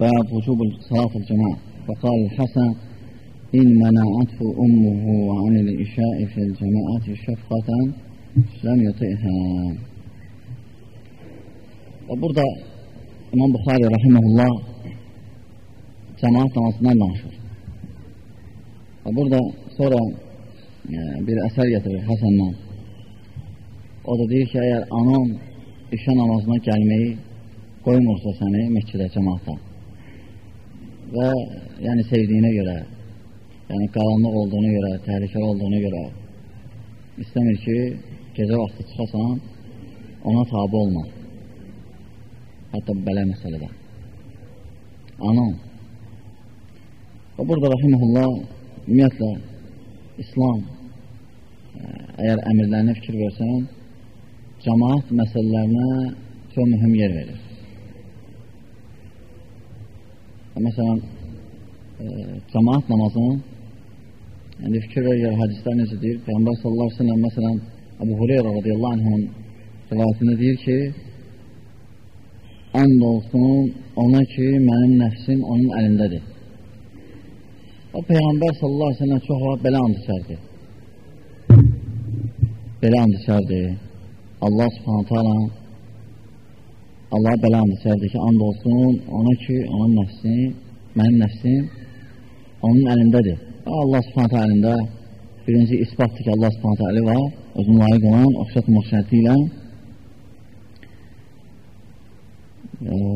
باب وجوب صلاة الجماعة وقال الحسن إن منعته أمه عن الاشاء في الجماعة شفقة لم يطئها وبرد الإمام بخاري رحمه الله جماعة اثنان عشر وبرد sonra آه، بالأسرية الحسن getirir Hasan'dan. O da deyir ki, eğer anan işe namazına gelmeyi koymursa. Və yəni sevdiyinə görə, yəni qaranlıq olduğuna görə, təhlükəli olduğuna görə istəmir ki, gecə vaxtı çıxasan, ona tabi olma. Hətta belə məsələdə. Anan. Və burada rəhiməhullah ümumiyyətlə İslam əgər əmirlərinə fikir versən, cəmaat məsələlərinə çox mühüm yer verir. Məsələn, e, cəmaat namazının indi fikir verir, hədislər necə deyir, Peyğəmbər sallallahu aleyhi ve sellem məsələn, Əbu Hureyra radiyallahu anhın rivayətində deyir ki, and olsun ona ki, mənim nəfsim onun əlindədir. O Peyğəmbər sallallahu aleyhi ve sellem çox vaxt belə and içərdi. Belə and içərdi. Allah subhanətə ala Allah belə and içərdi ki, and olsun ona ki, onun nəfsi, mənim nəfsim onun əlindədir. Allah subhanətə əlində birinci isbatdır ki, Allah subhanətə əli var, özün layiq olan, oxşatmaq şərti ilə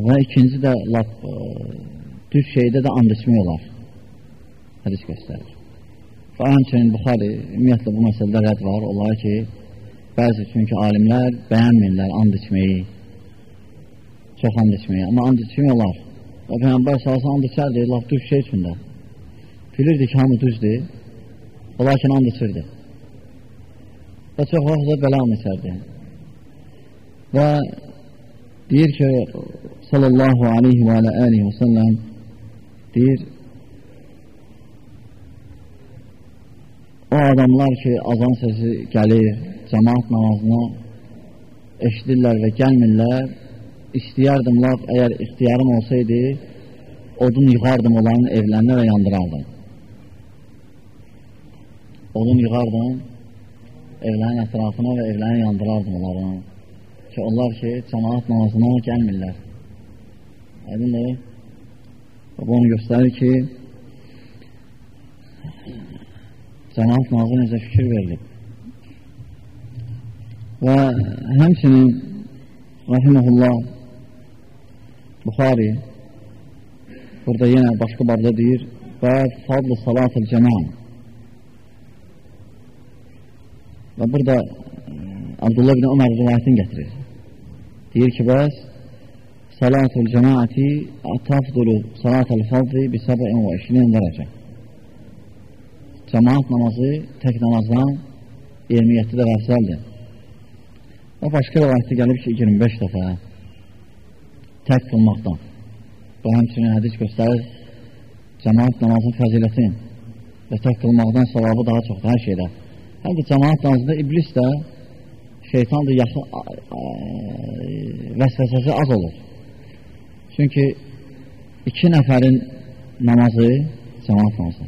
və ikinci də laf, düz şeydə də and içmək olar. Hədis göstərir. Və həmçinin Buxari, ümumiyyətlə bu məsələdə rədd var. Onlar ki, bəzi çünki alimlər bəyənmirlər and içməyi, çox and içməyi. Amma and içmək olar. Və Peyyambər salası and içərdi, laf düz şey üçündə. Bilirdi ki, hamı düzdür, lakin and içirdi. Və çox vaxt da belə and içərdi. Və deyir ki, sallallahu aleyhi və aleyhi və səlləm deyir, o adamlar ki, azan səsi gəlir, cəmaat namazına eşidirlər və gəlmirlər, istəyərdim, laf, əgər ixtiyarım olsaydı, odun yığardım onların evlərinə və yandırardım. Odun yığardım evlərin ətrafına və evlərini yandırardım onların ki, onlar ki, cəmaat namazına gəlmirlər. Aydındır. Və bu onu göstərir ki, cəmaat namazı necə fikir verilib. Və həmçinin Rahiməhullah Buxari burada yenə başqa babda deyir və fadlı salat-ı cəmaat və burada Abdullah ibn Ömər rivayətini gətirir. Deyir ki, bəs salatul cəmaati tafdulu salatul fadli bi səbəin və işliyən dərəcə. Cəmaat namazı tək namazdan 27 dəfə əfsəldir. O başqa rivayətdə gəlib ki, 25 dəfə tək qılmaqdan. Bu həmçinin hədis göstərir cəmaat namazın fəzilətin və tək qılmaqdan savabı daha çoxdur hər şeydə. Həm də cəmaat namazında iblis də şeytan da yaxın vəsvəsəsi az olur. Çünki iki nəfərin namazı cəmaat namazı.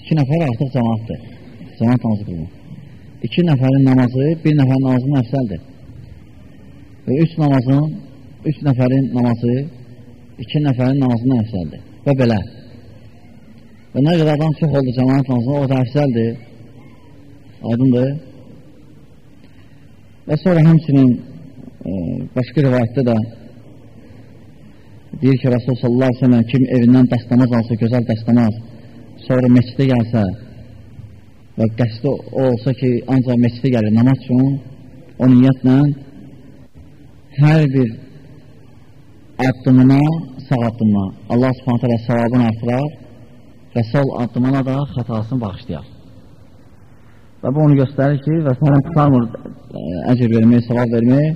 İki nəfər artıq cəmaatdır. Cəmaat namazı qılmaq. İki nəfərin namazı bir nəfərin namazının əfsəldir. Və üç namazın, üç nəfərin namazı iki nəfərin namazından əfsəldir. Və belə. Və nə qədər adam çox oldu cəmaat namazına, o da əfsəldir. Aydındır. Və sonra həmçinin e, başqa rivayətdə də deyir ki, Rasul sallallahu aleyhi ve sellem kim evindən dəstəmaz alsa, gözəl dəstəmaz, sonra meçidə gəlsə və qəsdi o olsa ki, ancaq meçidə gəlir namaz üçün, o niyyətlə hər bir addımına, sağ addımına Allah subhanətə və savabını artırar və sol addımına da xətasını bağışlayar. Və bu onu göstərir ki, və sənə tutarmır əcr vermək, savab vermək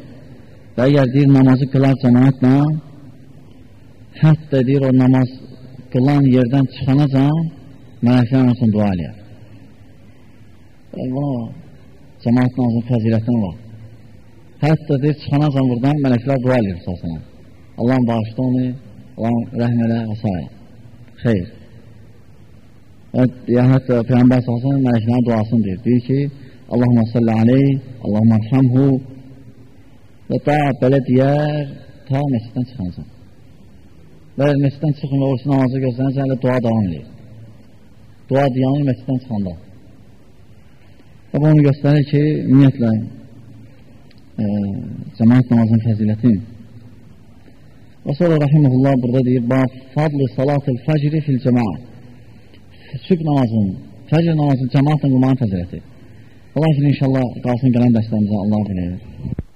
və əgər deyir, namazı qılar cəmanətlə, hətta deyir, o namaz qılan yerdən çıxanacan, mələklərin olsun dua eləyər. Buna cəmanət namazın fəzilətinə var. Hətta deyir, çıxanacan buradan mələklər dua eləyir sasına. Allahın bağışda onu Allah rəhm elə və s. Xeyr. Ya hətta Peyğəmbər sallallahu mələklərin duasını deyir. Deyir ki, Allahumma salli aleyh, Allahumma arhamhu və da belə deyər, ta məsciddən çıxansan. Və məsciddən çıxın və orası namazı göstərən sən dua davam edir. Dua diyanın məsciddən çıxanda. Və bunu göstərir ki, ümumiyyətlə e, cəmaat namazının fəzilətini Və sonra rahiməhullah burada deyir, Bab fadlı salatul fəcri fil cəmaat. Sübh namazının, fəcr namazının cəmaatla qılmanın fəziləti. Allah üçün inşallah qalsın gələn dərslərimizə Allah bilir.